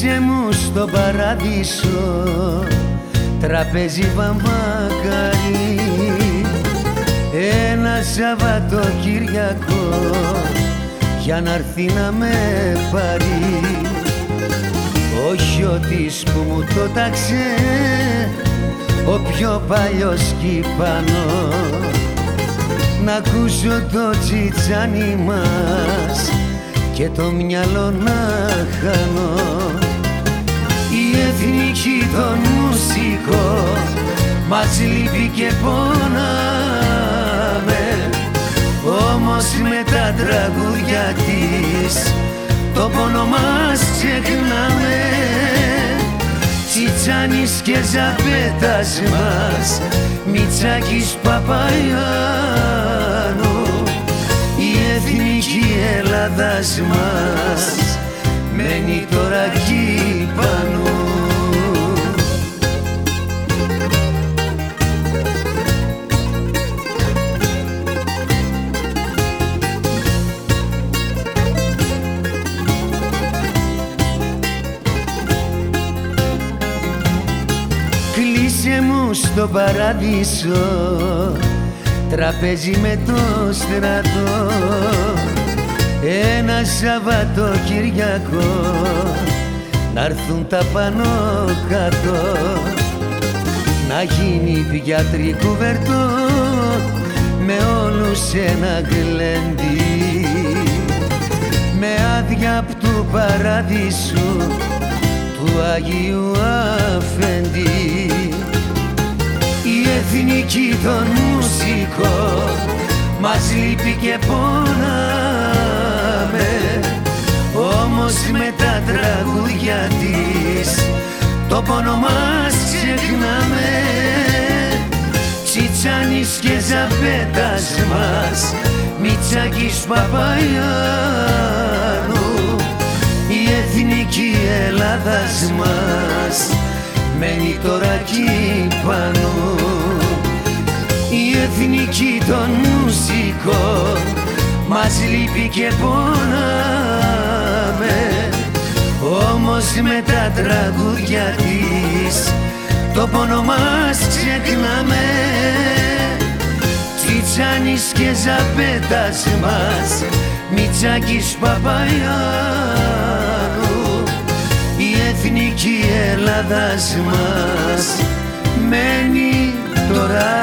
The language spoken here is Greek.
Κλείσε μου στο παράδεισο τραπέζι βαμβακαρί ένα Σαββατοκυριακό για να έρθει να με πάρει. Ο χιώτης που μου το τάξε ο πιο παλιός κυπανό να ακούσω το τσιτσάνι μας και το μυαλό να χάνω. η εθνική των μουσικών μας λείπει και πονάμε όμως με τα τραγούδια της το πόνο μας ξεχνάμε. Τσιτσάνης και Ζαπέτας μας Μητσάκης Παπαϊάνου. Η εθνική Ελλάδας μας μένει τώρα εκεί πάνω Κλείσε μου στο παράδεισο τραπέζι με το στρατό. Ένα Σαββατοκυριακό να έρθουν τα πάνω κάτω. Να γίνει πιάτρι κουβερτό με όλους ένα γλέντι. Με άδεια απ' του παράδεισου του Αγίου εθνική των μουσικών μας λείπει και πονάμε όμως με τα τραγούδια της το πόνο μας ξεχνάμε. Τσιτσάνης και Ζαπέτας μας Μητσάκης Παπαϊάνου η εθνική Ελλάδας μας μένει τώρα μας λείπει και πονάμε. Όμως με τα τραγούδια της το πόνο μας ξεχνάμε. Τσιτσάνης και Ζαπέτας μας Μητσάκης Παπαϊάνου. Η εθνική Ελλάδας μας μένει τώρα